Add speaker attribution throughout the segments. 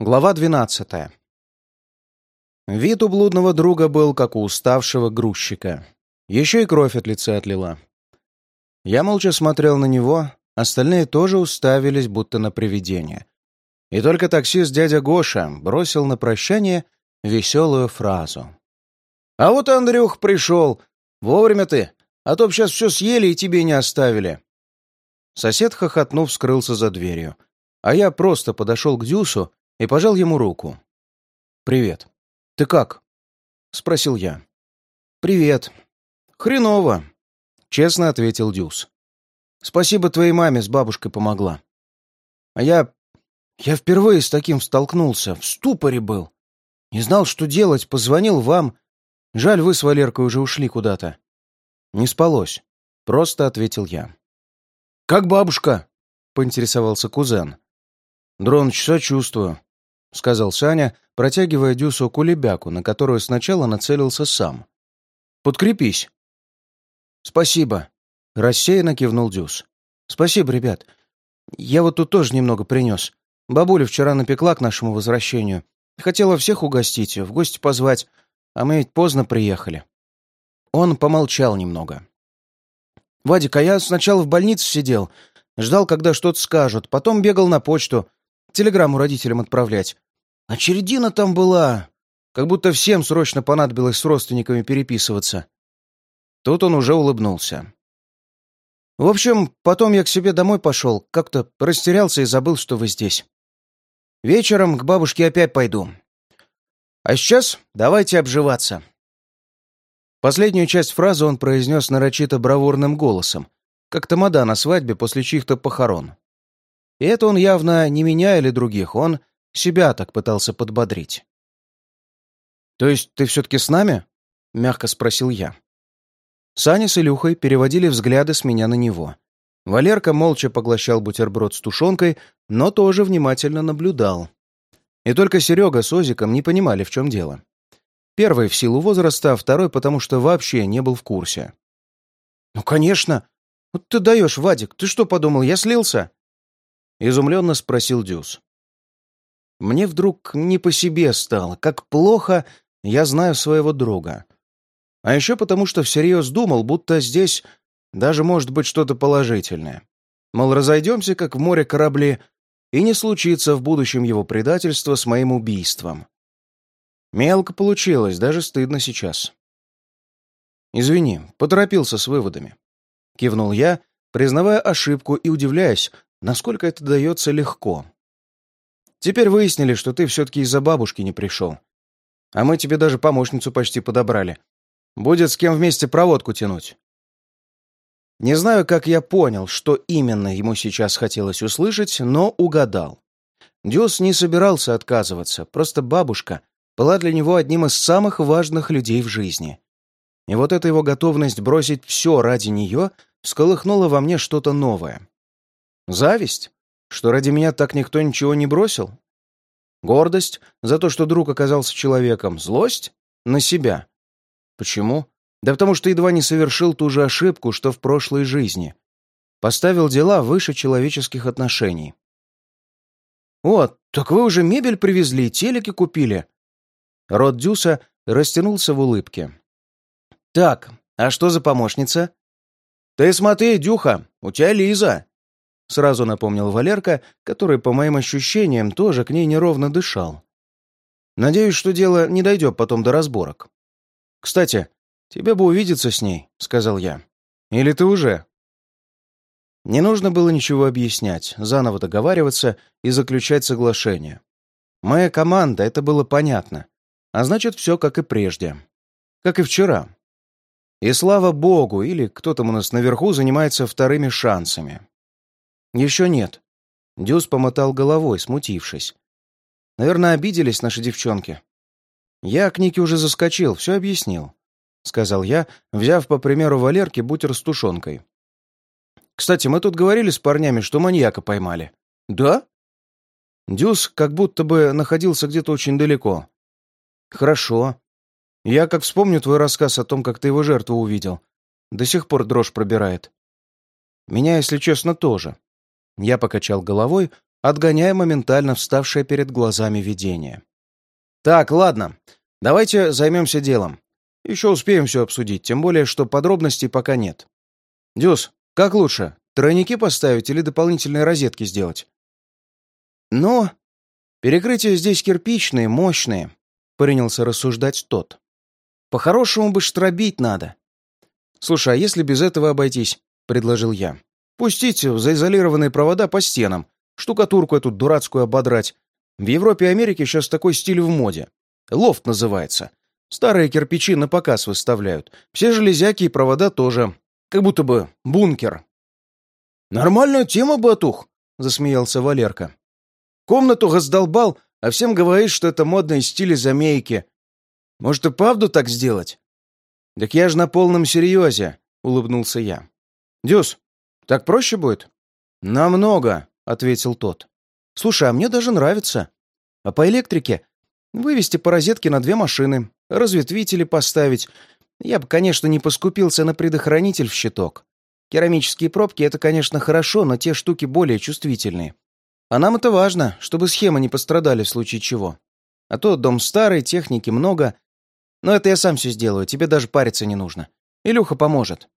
Speaker 1: Глава двенадцатая. Вид у блудного друга был, как у уставшего грузчика. Еще и кровь от лица отлила. Я молча смотрел на него, остальные тоже уставились, будто на привидение. И только таксист дядя Гоша бросил на прощание веселую фразу. «А вот Андрюх пришел. Вовремя ты, а то б сейчас все съели и тебе не оставили». Сосед, хохотнув, скрылся за дверью, а я просто подошел к Дюсу и пожал ему руку. «Привет. Ты как?» — спросил я. «Привет. Хреново», — честно ответил Дюс. «Спасибо твоей маме с бабушкой помогла. А я... я впервые с таким столкнулся, в ступоре был. Не знал, что делать, позвонил вам. Жаль, вы с Валеркой уже ушли куда-то». «Не спалось», — просто ответил я. «Как бабушка?» — поинтересовался кузен. «Дроныч, сочувствую. — сказал Саня, протягивая Дюсу кулебяку, на которую сначала нацелился сам. «Подкрепись». «Спасибо», — рассеянно кивнул Дюс. «Спасибо, ребят. Я вот тут тоже немного принес. Бабуля вчера напекла к нашему возвращению. Хотела всех угостить, в гости позвать, а мы ведь поздно приехали». Он помолчал немного. «Вадик, а я сначала в больнице сидел, ждал, когда что-то скажут, потом бегал на почту, телеграмму родителям отправлять. Очередина там была. Как будто всем срочно понадобилось с родственниками переписываться. Тут он уже улыбнулся. В общем, потом я к себе домой пошел, как-то растерялся и забыл, что вы здесь. Вечером к бабушке опять пойду. А сейчас давайте обживаться. Последнюю часть фразы он произнес нарочито бравурным голосом, как тамада на свадьбе после чьих-то похорон. И это он явно не меня или других, он себя так пытался подбодрить. «То есть ты все-таки с нами?» — мягко спросил я. Саня с Илюхой переводили взгляды с меня на него. Валерка молча поглощал бутерброд с тушенкой, но тоже внимательно наблюдал. И только Серега с Озиком не понимали, в чем дело. Первый в силу возраста, а второй потому, что вообще не был в курсе. «Ну, конечно! Вот ты даешь, Вадик, ты что подумал, я слился?» Изумленно спросил Дюс. Мне вдруг не по себе стало, как плохо я знаю своего друга. А еще потому, что всерьез думал, будто здесь даже может быть что-то положительное. Мол, разойдемся, как в море корабли, и не случится в будущем его предательство с моим убийством. Мелко получилось, даже стыдно сейчас. «Извини, поторопился с выводами», — кивнул я, признавая ошибку и удивляясь, насколько это дается легко. Теперь выяснили, что ты все-таки из-за бабушки не пришел. А мы тебе даже помощницу почти подобрали. Будет с кем вместе проводку тянуть. Не знаю, как я понял, что именно ему сейчас хотелось услышать, но угадал. Дюс не собирался отказываться, просто бабушка была для него одним из самых важных людей в жизни. И вот эта его готовность бросить все ради нее всколыхнула во мне что-то новое. Зависть? Что ради меня так никто ничего не бросил? Гордость за то, что друг оказался человеком? Злость? На себя. Почему? Да потому что едва не совершил ту же ошибку, что в прошлой жизни. Поставил дела выше человеческих отношений. «О, так вы уже мебель привезли, телеки купили». Рот Дюса растянулся в улыбке. «Так, а что за помощница?» «Ты смотри, Дюха, у тебя Лиза!» Сразу напомнил Валерка, который, по моим ощущениям, тоже к ней неровно дышал. Надеюсь, что дело не дойдет потом до разборок. «Кстати, тебе бы увидеться с ней», — сказал я. «Или ты уже?» Не нужно было ничего объяснять, заново договариваться и заключать соглашение. Моя команда, это было понятно. А значит, все как и прежде. Как и вчера. И слава богу, или кто там у нас наверху занимается вторыми шансами. «Еще нет». Дюс помотал головой, смутившись. «Наверное, обиделись наши девчонки». «Я к Нике уже заскочил, все объяснил», — сказал я, взяв, по примеру Валерки, бутер с тушенкой. «Кстати, мы тут говорили с парнями, что маньяка поймали». «Да?» Дюс как будто бы находился где-то очень далеко. «Хорошо. Я как вспомню твой рассказ о том, как ты его жертву увидел. До сих пор дрожь пробирает. Меня, если честно, тоже. Я покачал головой, отгоняя моментально вставшее перед глазами видение. «Так, ладно, давайте займемся делом. Еще успеем все обсудить, тем более, что подробностей пока нет. Дюс, как лучше, тройники поставить или дополнительные розетки сделать?» «Ну, перекрытия здесь кирпичные, мощные», — принялся рассуждать тот. «По-хорошему бы штробить надо». «Слушай, а если без этого обойтись?» — предложил я. «Пустите заизолированные провода по стенам, штукатурку эту дурацкую ободрать. В Европе и Америке сейчас такой стиль в моде. Лофт называется. Старые кирпичи на показ выставляют. Все железяки и провода тоже. Как будто бы бункер». «Нормальная тема, Батух», — засмеялся Валерка. «Комнату раздолбал, а всем говоришь, что это модные стили замейки. Может, и правду так сделать?» «Так я же на полном серьезе», — улыбнулся я. «Дюс, так проще будет?» «Намного», — ответил тот. «Слушай, а мне даже нравится. А по электрике вывести по розетке на две машины, разветвители поставить. Я бы, конечно, не поскупился на предохранитель в щиток. Керамические пробки — это, конечно, хорошо, но те штуки более чувствительные. А нам это важно, чтобы схемы не пострадали в случае чего. А то дом старый, техники много. Но это я сам все сделаю, тебе даже париться не нужно. Илюха поможет».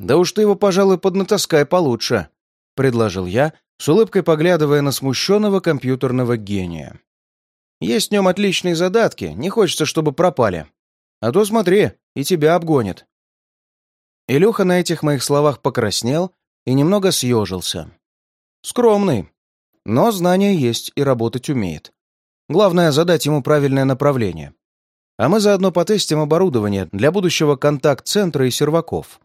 Speaker 1: «Да уж ты его, пожалуй, поднатаскай получше», — предложил я, с улыбкой поглядывая на смущенного компьютерного гения. «Есть в нем отличные задатки, не хочется, чтобы пропали. А то смотри, и тебя обгонит». Илюха на этих моих словах покраснел и немного съежился. Скромный, но знания есть и работать умеет. Главное — задать ему правильное направление. А мы заодно потестим оборудование для будущего контакт-центра и серваков.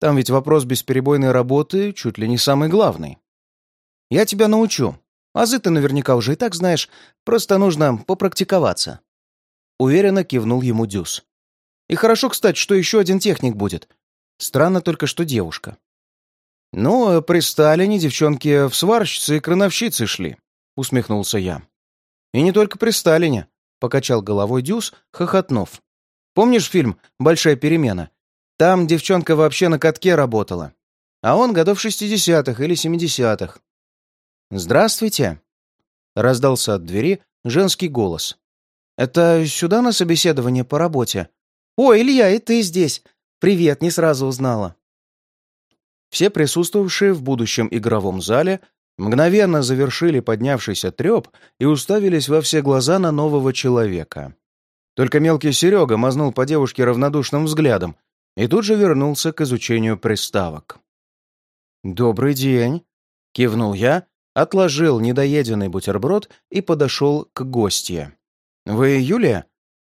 Speaker 1: Там ведь вопрос бесперебойной работы чуть ли не самый главный. Я тебя научу. Азы ты наверняка уже и так знаешь, просто нужно попрактиковаться. Уверенно кивнул ему Дюс. И хорошо, кстати, что еще один техник будет. Странно только, что девушка. «Ну, при Сталине девчонки в сварщицы и крановщицы шли», — усмехнулся я. «И не только при Сталине», — покачал головой Дюс, хохотнув. «Помнишь фильм «Большая перемена»? Там девчонка вообще на катке работала. А он годов шестидесятых или семидесятых. «Здравствуйте!» — раздался от двери женский голос. «Это сюда на собеседование по работе?» «О, Илья, и ты здесь! Привет, не сразу узнала!» Все присутствовавшие в будущем игровом зале мгновенно завершили поднявшийся треп и уставились во все глаза на нового человека. Только мелкий Серега мазнул по девушке равнодушным взглядом, и тут же вернулся к изучению приставок. «Добрый день!» — кивнул я, отложил недоеденный бутерброд и подошел к гостье. «Вы Юлия?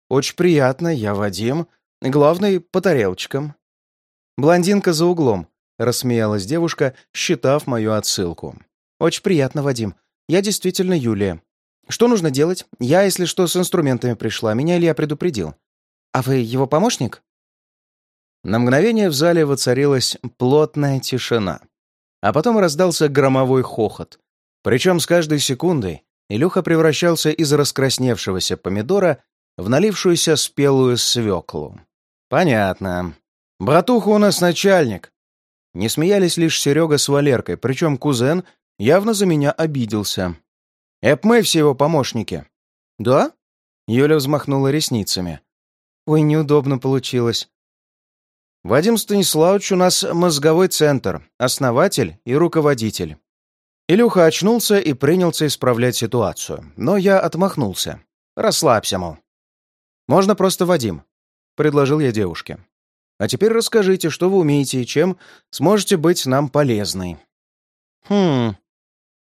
Speaker 1: Очень приятно, я Вадим. Главный по тарелочкам». «Блондинка за углом», — рассмеялась девушка, считав мою отсылку. «Очень приятно, Вадим. Я действительно Юлия. Что нужно делать? Я, если что, с инструментами пришла. Меня Илья предупредил. А вы его помощник?» На мгновение в зале воцарилась плотная тишина. А потом раздался громовой хохот. Причем с каждой секундой Илюха превращался из раскрасневшегося помидора в налившуюся спелую свеклу. «Понятно. Братуха у нас начальник». Не смеялись лишь Серега с Валеркой, причем кузен явно за меня обиделся. «Эп мы все его помощники». «Да?» Юля взмахнула ресницами. «Ой, неудобно получилось. Вадим Станиславович у нас мозговой центр, основатель и руководитель. Илюха очнулся и принялся исправлять ситуацию, но я отмахнулся. Расслабься, мол. «Можно просто Вадим», — предложил я девушке. «А теперь расскажите, что вы умеете и чем сможете быть нам полезной». «Хм...»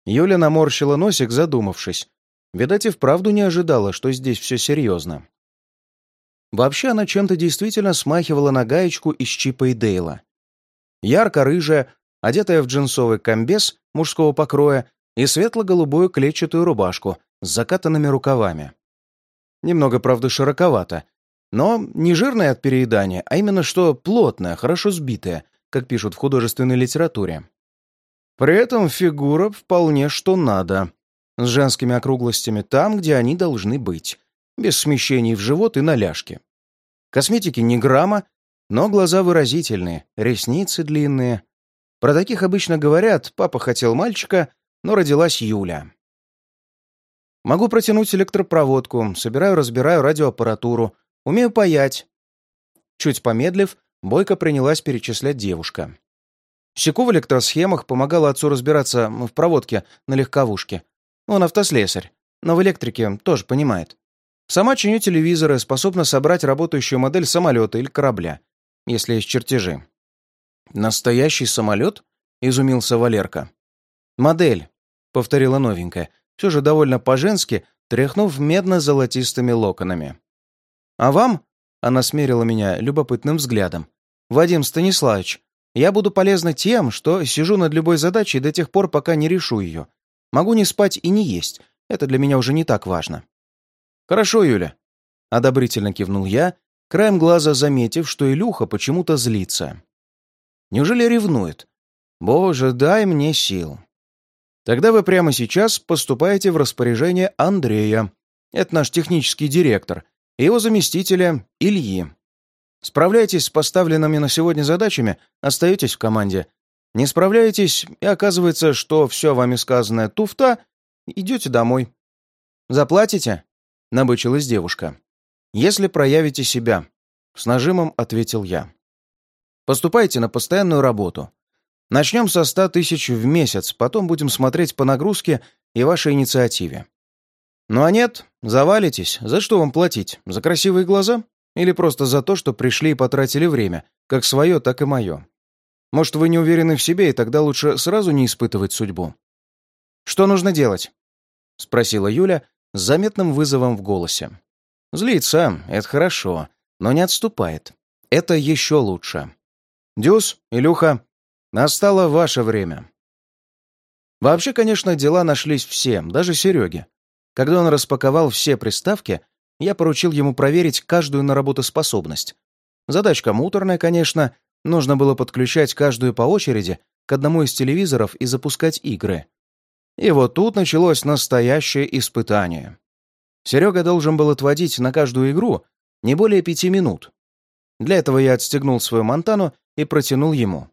Speaker 1: Юля наморщила носик, задумавшись. Видать, и вправду не ожидала, что здесь все серьезно. Вообще она чем-то действительно смахивала на гаечку из Чипа и Дейла. Ярко-рыжая, одетая в джинсовый комбез мужского покроя и светло-голубую клетчатую рубашку с закатанными рукавами. Немного, правда, широковато, но не жирная от переедания, а именно что плотная, хорошо сбитая, как пишут в художественной литературе. При этом фигура вполне что надо, с женскими округлостями там, где они должны быть, без смещений в живот и на ляжки. Косметики не грамма, но глаза выразительные, ресницы длинные. Про таких обычно говорят «папа хотел мальчика», но родилась Юля. Могу протянуть электропроводку, собираю-разбираю радиоаппаратуру, умею паять. Чуть помедлив, Бойко принялась перечислять девушка. Щеку в электросхемах помогала отцу разбираться в проводке на легковушке. Он автослесарь, но в электрике тоже понимает. Сама чиню телевизоры, способна собрать работающую модель самолета или корабля, если есть чертежи. «Настоящий самолет?» — изумился Валерка. «Модель», — повторила новенькая, все же довольно по-женски, тряхнув медно-золотистыми локонами. «А вам?» — она смерила меня любопытным взглядом. «Вадим Станиславович, я буду полезна тем, что сижу над любой задачей до тех пор, пока не решу ее. Могу не спать и не есть. Это для меня уже не так важно». «Хорошо, Юля», — одобрительно кивнул я, краем глаза заметив, что Илюха почему-то злится. «Неужели ревнует? Боже, дай мне сил». Тогда вы прямо сейчас поступаете в распоряжение Андрея. Это наш технический директор. И его заместителя Ильи. Справляетесь с поставленными на сегодня задачами, остаетесь в команде. Не справляетесь, и оказывается, что все вами сказанное туфта, идете домой. «Заплатите?» — набычилась девушка. «Если проявите себя», — с нажимом ответил я. «Поступайте на постоянную работу. Начнем со ста тысяч в месяц, потом будем смотреть по нагрузке и вашей инициативе. Ну а нет, завалитесь. За что вам платить? За красивые глаза? Или просто за то, что пришли и потратили время, как свое, так и мое? Может, вы не уверены в себе, и тогда лучше сразу не испытывать судьбу? Что нужно делать? Спросила Юля с заметным вызовом в голосе. Злится, это хорошо, но не отступает. Это еще лучше. Дюс, Илюха, Настало ваше время. Вообще, конечно, дела нашлись всем, даже Сереге. Когда он распаковал все приставки, я поручил ему проверить каждую на работоспособность. Задачка муторная, конечно, нужно было подключать каждую по очереди к одному из телевизоров и запускать игры. И вот тут началось настоящее испытание. Серега должен был отводить на каждую игру не более пяти минут. Для этого я отстегнул свою Монтану и протянул ему.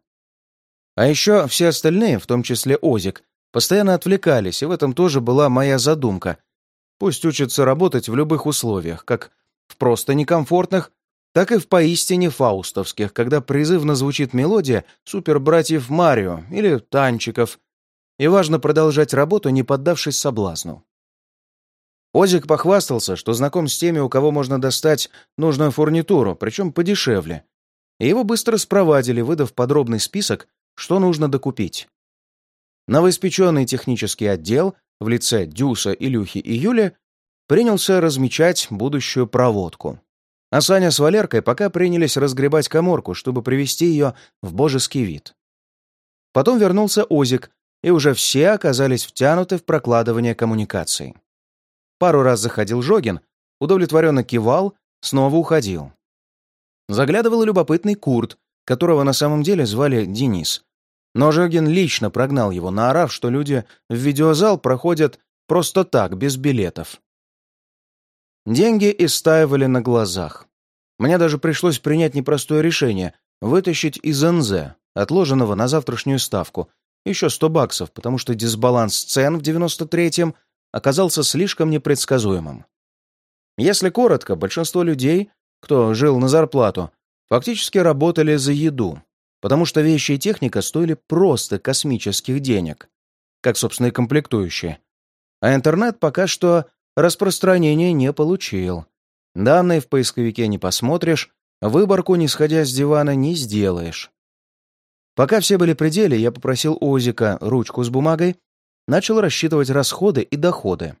Speaker 1: А еще все остальные, в том числе Озик, постоянно отвлекались, и в этом тоже была моя задумка. Пусть учатся работать в любых условиях, как в просто некомфортных, так и в поистине фаустовских, когда призывно звучит мелодия супербратьев Марио или танчиков, и важно продолжать работу, не поддавшись соблазну. Озик похвастался, что знаком с теми, у кого можно достать нужную фурнитуру, причем подешевле. И его быстро спровадили, выдав подробный список что нужно докупить. Новоиспеченный технический отдел в лице Дюса, Илюхи и Юли принялся размечать будущую проводку. А Саня с Валеркой пока принялись разгребать коморку, чтобы привести ее в божеский вид. Потом вернулся Озик, и уже все оказались втянуты в прокладывание коммуникаций. Пару раз заходил Жогин, удовлетворенно кивал, снова уходил. Заглядывал любопытный Курт, которого на самом деле звали Денис. Но Жогин лично прогнал его, наорав, что люди в видеозал проходят просто так, без билетов. Деньги истаивали на глазах. Мне даже пришлось принять непростое решение — вытащить из НЗ, отложенного на завтрашнюю ставку, еще 100 баксов, потому что дисбаланс цен в 93-м оказался слишком непредсказуемым. Если коротко, большинство людей, кто жил на зарплату, фактически работали за еду, потому что вещи и техника стоили просто космических денег, как, собственно, и комплектующие. А интернет пока что распространения не получил. Данные в поисковике не посмотришь, выборку, не сходя с дивана, не сделаешь. Пока все были при деле, я попросил Озика ручку с бумагой, начал рассчитывать расходы и доходы.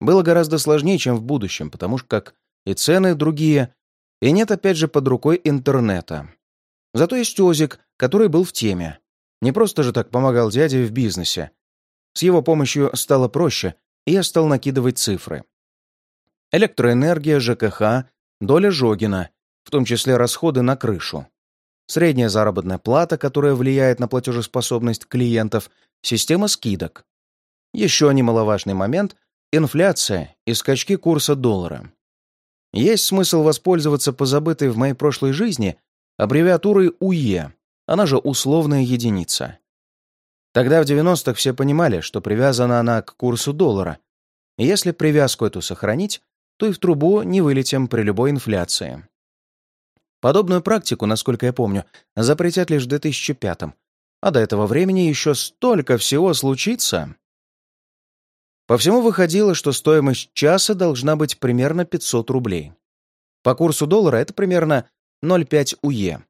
Speaker 1: Было гораздо сложнее, чем в будущем, потому что как и цены другие, и нет, опять же, под рукой интернета. Зато есть Озик, который был в теме. Не просто же так помогал дяде в бизнесе. С его помощью стало проще, и я стал накидывать цифры. Электроэнергия, ЖКХ, доля Жогина, в том числе расходы на крышу. Средняя заработная плата, которая влияет на платежеспособность клиентов, система скидок. Еще немаловажный момент – инфляция и скачки курса доллара. Есть смысл воспользоваться позабытой в моей прошлой жизни аббревиатурой УЕ, она же условная единица. Тогда в 90-х все понимали, что привязана она к курсу доллара. Если привязку эту сохранить, то и в трубу не вылетим при любой инфляции. Подобную практику, насколько я помню, запретят лишь в 2005 а до этого времени еще столько всего случится. По всему выходило, что стоимость часа должна быть примерно 500 рублей. По курсу доллара это примерно 0,5 УЕ.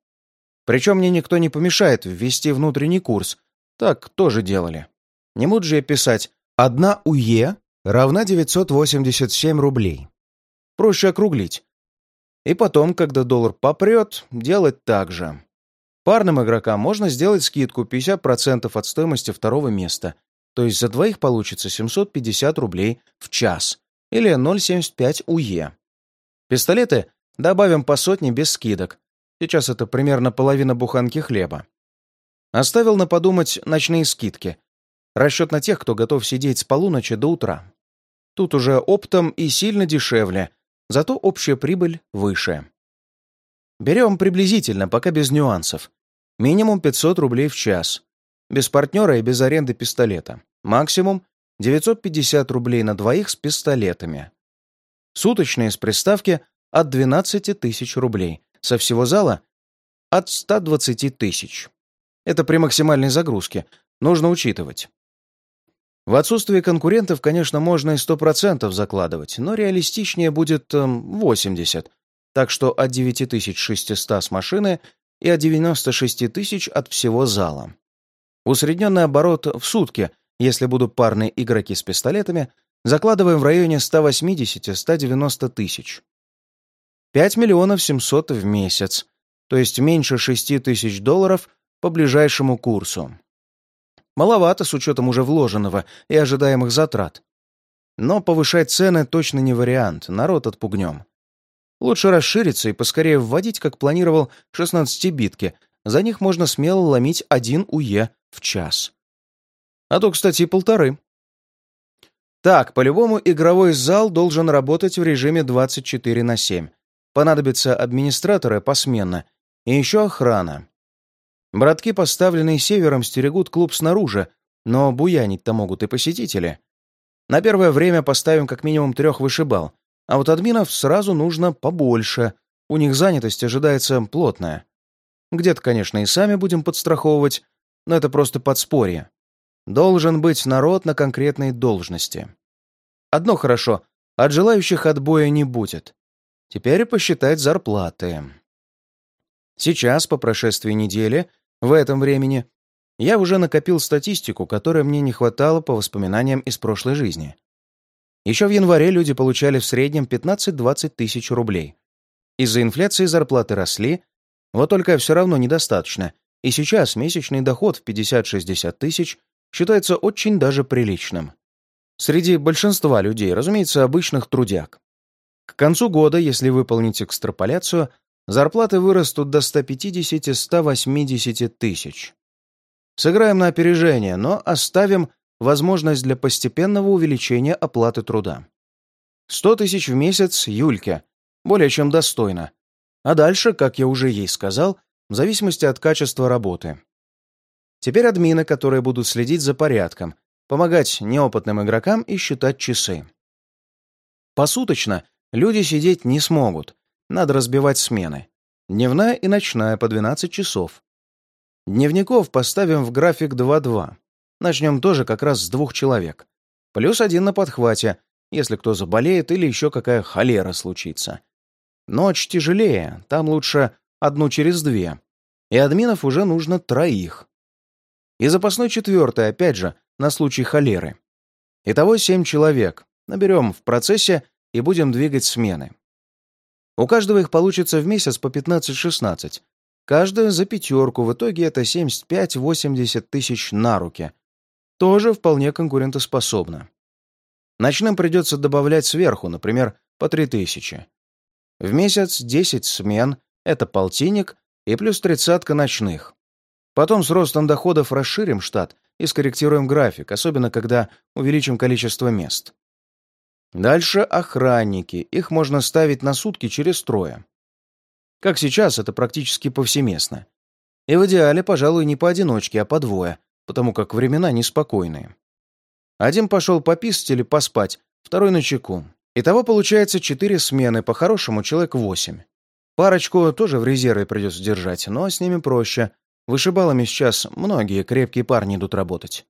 Speaker 1: Причем мне никто не помешает ввести внутренний курс. Так тоже делали. Не буду же я писать «1 УЕ равна 987 рублей». Проще округлить. И потом, когда доллар попрет, делать так же. Парным игрокам можно сделать скидку 50% от стоимости второго места, то есть за двоих получится 750 рублей в час или 0,75 УЕ. Пистолеты добавим по сотне без скидок. Сейчас это примерно половина буханки хлеба. Оставил на подумать ночные скидки. Расчет на тех, кто готов сидеть с полуночи до утра. Тут уже оптом и сильно дешевле, зато общая прибыль выше. Берем приблизительно, пока без нюансов. Минимум 500 рублей в час. Без партнера и без аренды пистолета. Максимум 950 рублей на двоих с пистолетами. Суточные с приставки от 12 тысяч рублей. Со всего зала от 120 тысяч. Это при максимальной загрузке. Нужно учитывать. В отсутствие конкурентов, конечно, можно и 100% закладывать, но реалистичнее будет эм, 80, так что от 9600 с машины и от 96 тысяч от всего зала. Усредненный оборот в сутки, если будут парные игроки с пистолетами, закладываем в районе 180-190 тысяч. 5 миллионов 700 в месяц, то есть меньше 6 тысяч долларов по ближайшему курсу. Маловато с учетом уже вложенного и ожидаемых затрат. Но повышать цены точно не вариант, народ отпугнем. Лучше расшириться и поскорее вводить, как планировал, 16-битки. За них можно смело ломить один УЕ в час. А то, кстати, и полторы. Так, по-любому игровой зал должен работать в режиме 24 на 7. Понадобятся администраторы посменно и еще охрана. Братки, поставленные севером, стерегут клуб снаружи, но буянить-то могут и посетители. На первое время поставим как минимум трех вышибал, а вот админов сразу нужно побольше. У них занятость ожидается плотная. Где-то, конечно, и сами будем подстраховывать, но это просто подспорье. Должен быть народ на конкретной должности. Одно хорошо, от желающих отбоя не будет. Теперь посчитать зарплаты. Сейчас, по прошествии недели, в этом времени, я уже накопил статистику, которой мне не хватало по воспоминаниям из прошлой жизни. Еще в январе люди получали в среднем 15-20 тысяч рублей. Из-за инфляции зарплаты росли, вот только все равно недостаточно, и сейчас месячный доход в 50-60 тысяч считается очень даже приличным. Среди большинства людей, разумеется, обычных трудяг. К концу года, если выполнить экстраполяцию, зарплаты вырастут до 150-180 тысяч. Сыграем на опережение, но оставим возможность для постепенного увеличения оплаты труда. 100 тысяч в месяц Юльке, более чем достойно. А дальше, как я уже ей сказал, в зависимости от качества работы. Теперь админы, которые будут следить за порядком, помогать неопытным игрокам и считать часы. Посуточно люди сидеть не смогут, надо разбивать смены. Дневная и ночная по 12 часов. Дневников поставим в график 2-2. Начнем тоже как раз с двух человек. Плюс один на подхвате, если кто заболеет или еще какая холера случится. Ночь тяжелее, там лучше одну через две. И админов уже нужно троих. И запасной четвертый, опять же, на случай холеры. Итого семь человек. Наберем в процессе и будем двигать смены. У каждого их получится в месяц по 15-16. Каждая за пятерку, в итоге это 75-80 тысяч на руки тоже вполне конкурентоспособна. Ночным придется добавлять сверху, например, по 3000. В месяц 10 смен — это полтинник и плюс тридцатка ночных. Потом с ростом доходов расширим штат и скорректируем график, особенно когда увеличим количество мест. Дальше охранники. Их можно ставить на сутки через трое. Как сейчас, это практически повсеместно. И в идеале, пожалуй, не поодиночке, а по двое, потому как времена неспокойные. Один пошел пописать или поспать, второй на чеку. Итого получается четыре смены, по-хорошему человек восемь. Парочку тоже в резерве придется держать, но с ними проще. Вышибалами сейчас многие крепкие парни идут работать.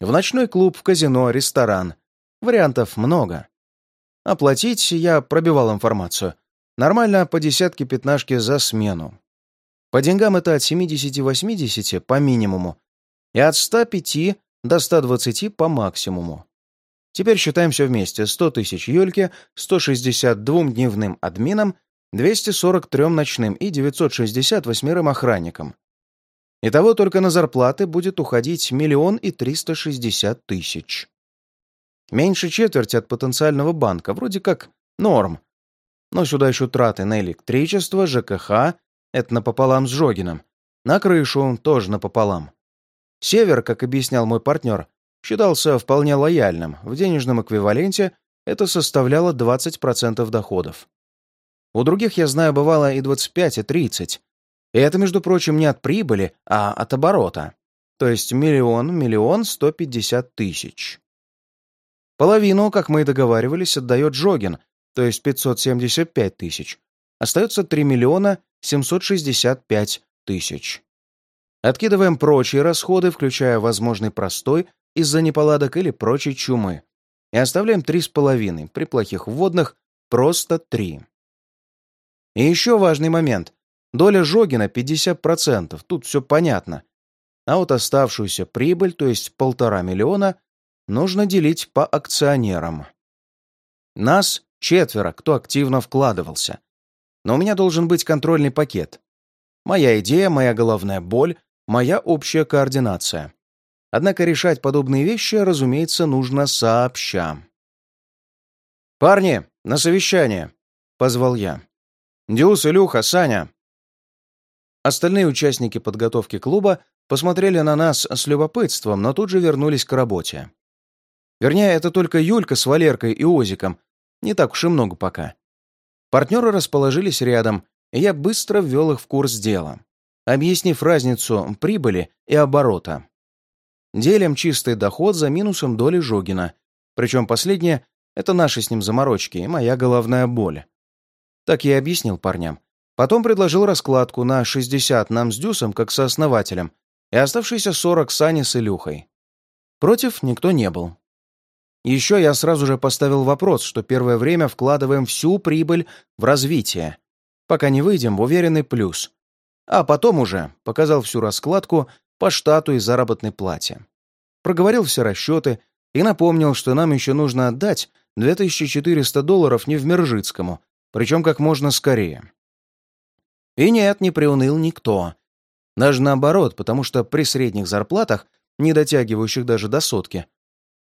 Speaker 1: В ночной клуб, в казино, ресторан. Вариантов много. Оплатить я пробивал информацию. Нормально по десятке-пятнашке за смену. По деньгам это от 70-80 по минимуму и от 105 до 120 по максимуму. Теперь считаем все вместе. 100 тысяч Юльке, 162 дневным админам, 243 ночным и 968 охранникам. Итого только на зарплаты будет уходить миллион и 360 тысяч. Меньше четверти от потенциального банка, вроде как норм. Но сюда еще траты на электричество, ЖКХ, это напополам с Жогином, на крышу тоже напополам. Север, как объяснял мой партнер, считался вполне лояльным. В денежном эквиваленте это составляло 20% доходов. У других, я знаю, бывало и 25, и 30. И это, между прочим, не от прибыли, а от оборота. То есть миллион, миллион сто пятьдесят тысяч. Половину, как мы и договаривались, отдает Жогин, то есть 575 тысяч. Остается 3 миллиона 765 тысяч. Откидываем прочие расходы, включая возможный простой из-за неполадок или прочей чумы. И оставляем три с половиной, при плохих вводных просто три. И еще важный момент. Доля Жогина 50%, тут все понятно. А вот оставшуюся прибыль, то есть полтора миллиона, нужно делить по акционерам. Нас четверо, кто активно вкладывался. Но у меня должен быть контрольный пакет. Моя идея, моя головная боль, моя общая координация. Однако решать подобные вещи, разумеется, нужно сообща. «Парни, на совещание!» — позвал я. «Дюс, Илюха, Саня!» Остальные участники подготовки клуба посмотрели на нас с любопытством, но тут же вернулись к работе. Вернее, это только Юлька с Валеркой и Озиком. Не так уж и много пока. Партнеры расположились рядом, и я быстро ввел их в курс дела объяснив разницу прибыли и оборота. Делим чистый доход за минусом доли Жогина, причем последнее — это наши с ним заморочки и моя головная боль. Так я объяснил парням. Потом предложил раскладку на 60 нам с Дюсом как сооснователем и оставшиеся 40 Сани с Илюхой. Против никто не был. Еще я сразу же поставил вопрос, что первое время вкладываем всю прибыль в развитие, пока не выйдем в уверенный плюс. А потом уже показал всю раскладку по штату и заработной плате. Проговорил все расчеты и напомнил, что нам еще нужно отдать 2400 долларов не в Невмержицкому, причем как можно скорее. И нет, не приуныл никто. Даже наоборот, потому что при средних зарплатах, не дотягивающих даже до сотки,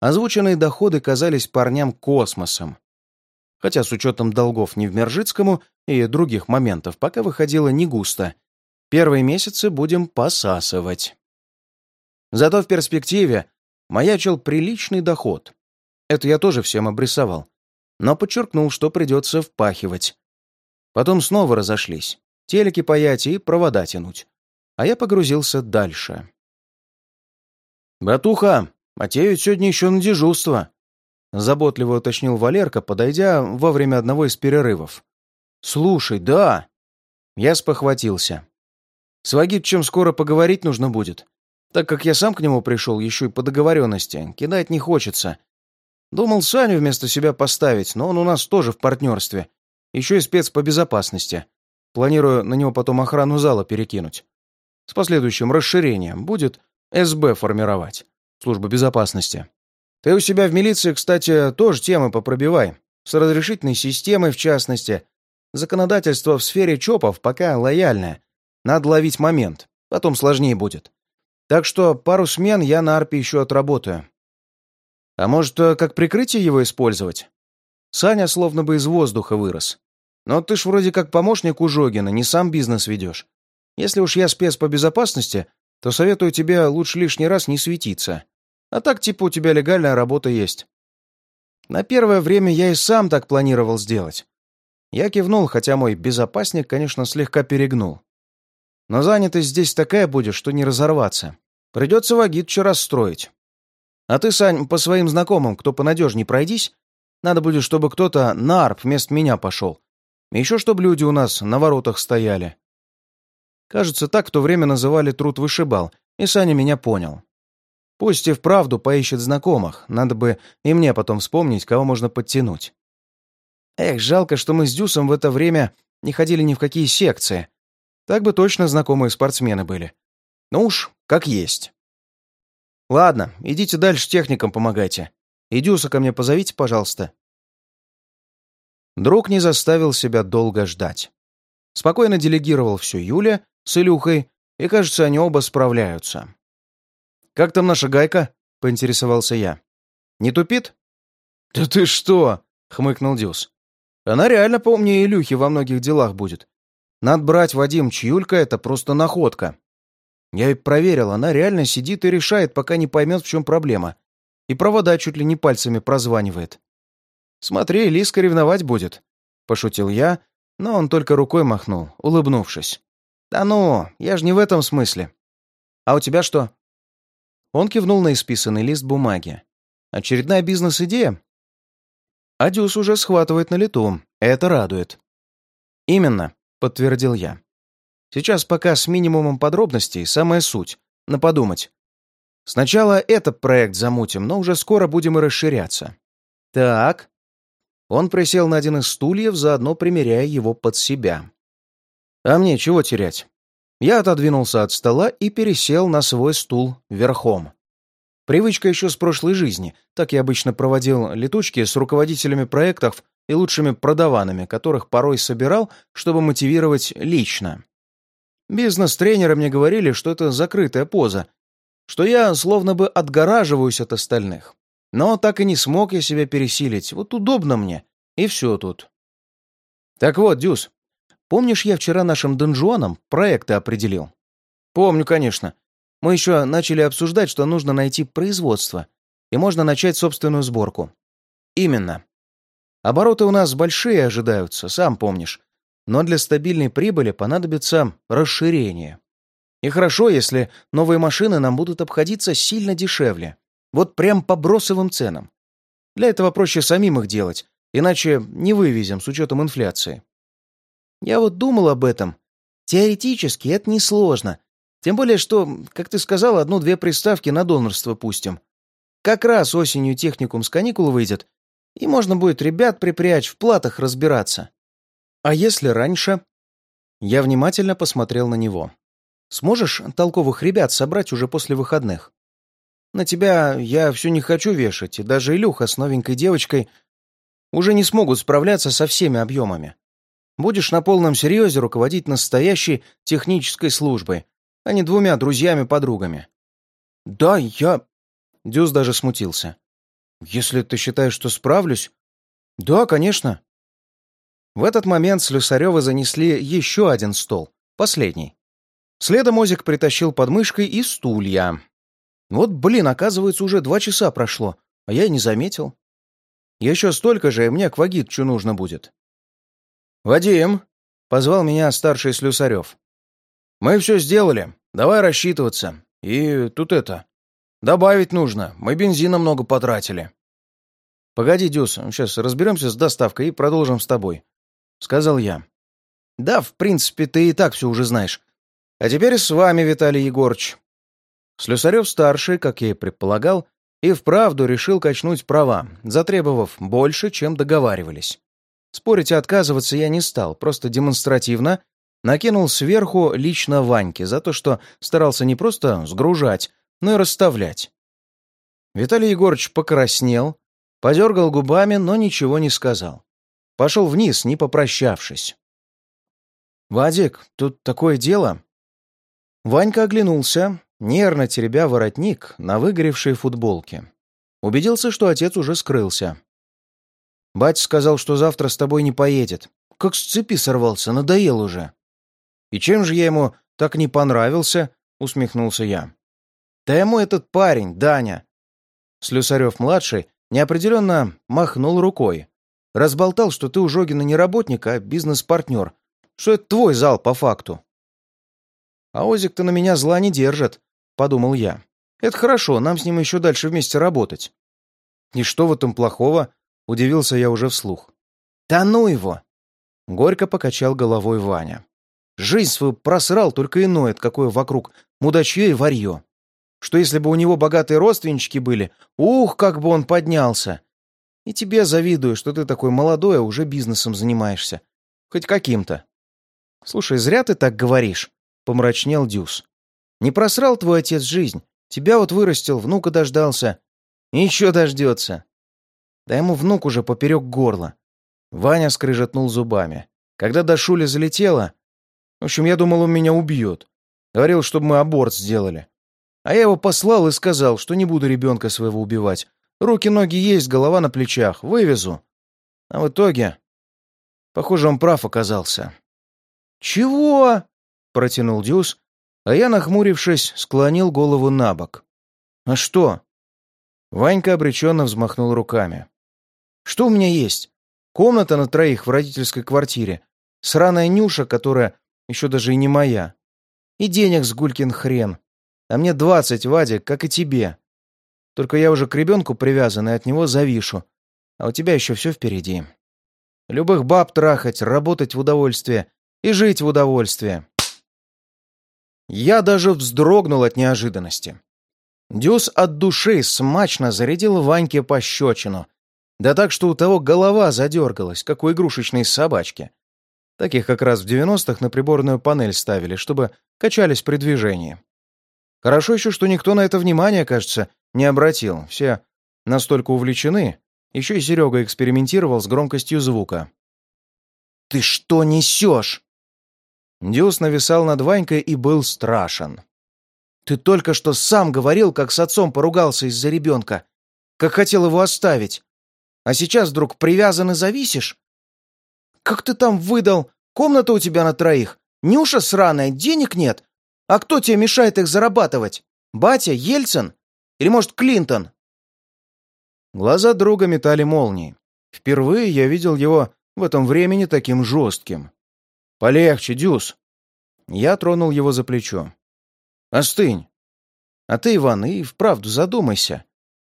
Speaker 1: озвученные доходы казались парням космосом. Хотя с учетом долгов Невмержицкому и других моментов пока выходило не густо, Первые месяцы будем посасывать. Зато в перспективе маячил приличный доход. Это я тоже всем обрисовал. Но подчеркнул, что придется впахивать. Потом снова разошлись. Телеки паять и провода тянуть. А я погрузился дальше. «Братуха, те ведь сегодня еще на дежурство», — заботливо уточнил Валерка, подойдя во время одного из перерывов. «Слушай, да». Я спохватился. С Вагитчем скоро поговорить нужно будет. Так как я сам к нему пришел еще и по договоренности, кидать не хочется. Думал Саню вместо себя поставить, но он у нас тоже в партнерстве. Еще и спец по безопасности. Планирую на него потом охрану зала перекинуть. С последующим расширением. Будет СБ формировать. Служба безопасности. Ты у себя в милиции, кстати, тоже темы попробивай. С разрешительной системой, в частности. Законодательство в сфере ЧОПов пока лояльное. Надо ловить момент, потом сложнее будет. Так что пару смен я на арпе еще отработаю. А может, э, как прикрытие его использовать? Саня словно бы из воздуха вырос. Но ты ж вроде как помощник у Жогина, не сам бизнес ведешь. Если уж я спец по безопасности, то советую тебе лучше лишний раз не светиться. А так типа у тебя легальная работа есть. На первое время я и сам так планировал сделать. Я кивнул, хотя мой безопасник, конечно, слегка перегнул. Но занятость здесь такая будет, что не разорваться. Придется Вагитча расстроить. А ты, Сань, по своим знакомым, кто понадежней, пройдись. Надо будет, чтобы кто-то на арп вместо меня пошел. Еще чтобы люди у нас на воротах стояли. Кажется, так в то время называли труд вышибал, и Саня меня понял. Пусть и вправду поищет знакомых, надо бы и мне потом вспомнить, кого можно подтянуть. Эх, жалко, что мы с Дюсом в это время не ходили ни в какие секции. Так бы точно знакомые спортсмены были. Ну уж, как есть. Ладно, идите дальше техникам помогайте. И Дюса ко мне позовите, пожалуйста. Друг не заставил себя долго ждать. Спокойно делегировал все Юля с Илюхой, и, кажется, они оба справляются. «Как там наша гайка?» — поинтересовался я. «Не тупит?» «Да ты что?» — хмыкнул Дюс. «Она реально поумнее Илюхи во многих делах будет. Надо брать, Вадим, чьюлька — это просто находка. Я и проверил, она реально сидит и решает, пока не поймет, в чем проблема. И провода чуть ли не пальцами прозванивает. «Смотри, Лиска ревновать будет», — пошутил я, но он только рукой махнул, улыбнувшись. «Да ну, я же не в этом смысле. А у тебя что?» Он кивнул на исписанный лист бумаги. «Очередная бизнес-идея?» Адюс уже схватывает на лету. Это радует. «Именно», — подтвердил я. «Сейчас пока с минимумом подробностей, самая суть. На подумать. Сначала этот проект замутим, но уже скоро будем и расширяться. Так». Он присел на один из стульев, заодно примеряя его под себя. «А мне чего терять? Я отодвинулся от стола и пересел на свой стул верхом. Привычка еще с прошлой жизни. Так я обычно проводил летучки с руководителями проектов и лучшими продаванами, которых порой собирал, чтобы мотивировать лично. Бизнес-тренеры мне говорили, что это закрытая поза, что я словно бы отгораживаюсь от остальных. Но так и не смог я себя пересилить. Вот удобно мне. И все тут. Так вот, Дюс, Помнишь, я вчера нашим донжуанам проекты определил? Помню, конечно. Мы еще начали обсуждать, что нужно найти производство, и можно начать собственную сборку. Именно. Обороты у нас большие ожидаются, сам помнишь. Но для стабильной прибыли понадобится расширение. И хорошо, если новые машины нам будут обходиться сильно дешевле. Вот прям по бросовым ценам. Для этого проще самим их делать, иначе не вывезем с учетом инфляции. Я вот думал об этом. Теоретически это несложно. Тем более, что, как ты сказал, одну-две приставки на донорство пустим. Как раз осенью техникум с каникул выйдет, и можно будет ребят припрячь, в платах разбираться. А если раньше? Я внимательно посмотрел на него. Сможешь толковых ребят собрать уже после выходных? На тебя я все не хочу вешать, и даже Илюха с новенькой девочкой уже не смогут справляться со всеми объемами. Будешь на полном серьезе руководить настоящей технической службой, а не двумя друзьями-подругами. Да, я... Дюс даже смутился. Если ты считаешь, что справлюсь... Да, конечно. В этот момент Слюсарева занесли еще один стол, последний. Следом Озик притащил под мышкой и стулья. Вот, блин, оказывается, уже два часа прошло, а я и не заметил. Еще столько же, и мне к Вагитчу нужно будет. «Вадим!» — позвал меня старший Слюсарев. «Мы все сделали. Давай рассчитываться. И тут это... Добавить нужно. Мы бензина много потратили». «Погоди, Дюс, сейчас разберемся с доставкой и продолжим с тобой», — сказал я. «Да, в принципе, ты и так все уже знаешь. А теперь с вами, Виталий Егорыч». Слюсарев-старший, как я и предполагал, и вправду решил качнуть права, затребовав больше, чем договаривались. Спорить и отказываться я не стал, просто демонстративно накинул сверху лично Ваньке за то, что старался не просто сгружать, но и расставлять. Виталий Егорович покраснел, подергал губами, но ничего не сказал. Пошел вниз, не попрощавшись. «Вадик, тут такое дело». Ванька оглянулся, нервно теребя воротник на выгоревшей футболке. Убедился, что отец уже скрылся. Батя сказал, что завтра с тобой не поедет. Как с цепи сорвался, надоел уже. И чем же я ему так не понравился? Усмехнулся я. Да ему этот парень, Даня. Слюсарев-младший неопределенно махнул рукой. Разболтал, что ты у Жогина не работник, а бизнес-партнер. Что это твой зал по факту. А Озик-то на меня зла не держит. — подумал я. «Это хорошо, нам с ним еще дальше вместе работать». «И что в этом плохого?» — удивился я уже вслух. «Да ну его!» — горько покачал головой Ваня. «Жизнь свою просрал, только и ноет, какое вокруг мудачье и варье. Что если бы у него богатые родственнички были, ух, как бы он поднялся! И тебе завидую, что ты такой молодой, а уже бизнесом занимаешься. Хоть каким-то. Слушай, зря ты так говоришь, — помрачнел Дюс. Не просрал твой отец жизнь. Тебя вот вырастил, внука дождался. И еще дождется. Да ему внук уже поперек горла. Ваня скрыжетнул зубами. Когда до Шули залетела... В общем, я думал, он меня убьет. Говорил, чтобы мы аборт сделали. А я его послал и сказал, что не буду ребенка своего убивать. Руки-ноги есть, голова на плечах. Вывезу. А в итоге... Похоже, он прав оказался. «Чего?» — протянул Дюс, а я, нахмурившись, склонил голову на бок. «А что?» Ванька обреченно взмахнул руками. «Что у меня есть? Комната на троих в родительской квартире, сраная Нюша, которая еще даже и не моя, и денег с гулькин хрен. А мне двадцать, Вадик, как и тебе. Только я уже к ребенку привязан и от него завишу. А у тебя еще все впереди. Любых баб трахать, работать в удовольствие и жить в удовольствие. Я даже вздрогнул от неожиданности. Дюс от души смачно зарядил Ваньке пощечину. Да так, что у того голова задергалась, как у игрушечной собачки. Таких как раз в 90-х на приборную панель ставили, чтобы качались при движении. Хорошо еще, что никто на это внимание, кажется, не обратил. Все настолько увлечены. Еще и Серега экспериментировал с громкостью звука. «Ты что несешь?» Дюс нависал над Ванькой и был страшен. «Ты только что сам говорил, как с отцом поругался из-за ребенка, как хотел его оставить. А сейчас вдруг привязан и зависишь? Как ты там выдал? Комната у тебя на троих? Нюша сраная, денег нет? А кто тебе мешает их зарабатывать? Батя, Ельцин? Или, может, Клинтон?» Глаза друга метали молнии. Впервые я видел его в этом времени таким жестким. «Полегче, Дюс!» Я тронул его за плечо. «Остынь! А ты, Иван, и вправду задумайся.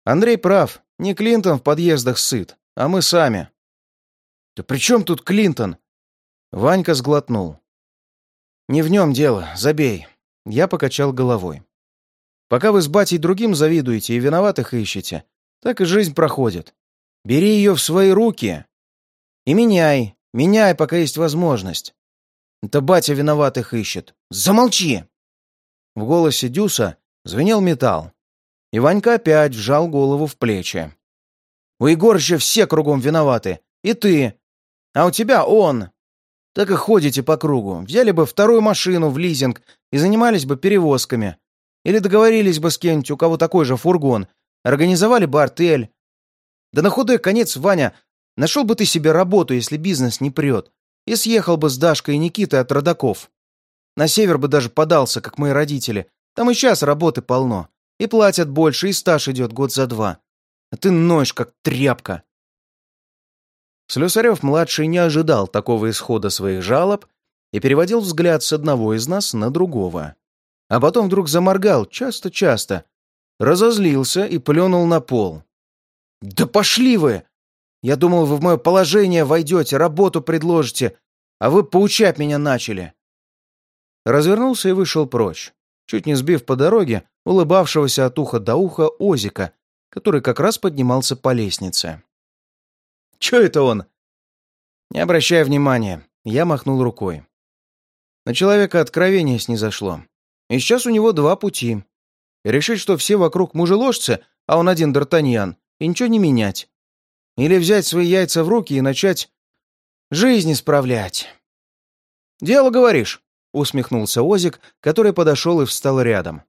Speaker 1: Андрей прав, не Клинтон в подъездах сыт, а мы сами». «Да при чем тут Клинтон?» Ванька сглотнул. «Не в нем дело, забей». Я покачал головой. «Пока вы с батей другим завидуете и виноватых ищете, так и жизнь проходит. Бери ее в свои руки и меняй, меняй, пока есть возможность. Это батя виноватых ищет. Замолчи!» В голосе Дюса звенел металл. И Ванька опять вжал голову в плечи. «У Егорыча все кругом виноваты. И ты. А у тебя он. Так и ходите по кругу. Взяли бы вторую машину в лизинг и занимались бы перевозками. Или договорились бы с кем-нибудь, у кого такой же фургон. Организовали бы артель. Да на худой конец, Ваня, нашел бы ты себе работу, если бизнес не прет. И съехал бы с Дашкой и Никитой от родаков. На север бы даже подался, как мои родители. Там и сейчас работы полно. И платят больше, и стаж идет год за два. А ты ноешь, как тряпка. Слюсарев-младший не ожидал такого исхода своих жалоб и переводил взгляд с одного из нас на другого. А потом вдруг заморгал часто-часто, разозлился и плюнул на пол. «Да пошли вы! Я думал, вы в мое положение войдете, работу предложите, а вы поучать меня начали!» Развернулся и вышел прочь, чуть не сбив по дороге улыбавшегося от уха до уха Озика, который как раз поднимался по лестнице. Че это он?» «Не обращай внимания», — я махнул рукой. На человека откровение снизошло. И сейчас у него два пути. Решить, что все вокруг мужеложцы, а он один Д'Артаньян, и ничего не менять. Или взять свои яйца в руки и начать жизнь исправлять. «Дело, говоришь?» — усмехнулся Озик, который подошел и встал рядом.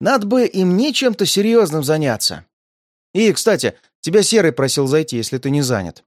Speaker 1: «Надо бы и мне чем-то серьезным заняться. И, кстати, Тебя Серый просил зайти, если ты не занят».